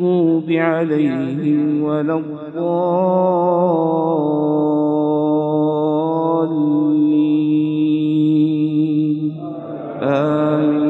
المغضوب عليهم ولا الضالين. آمين.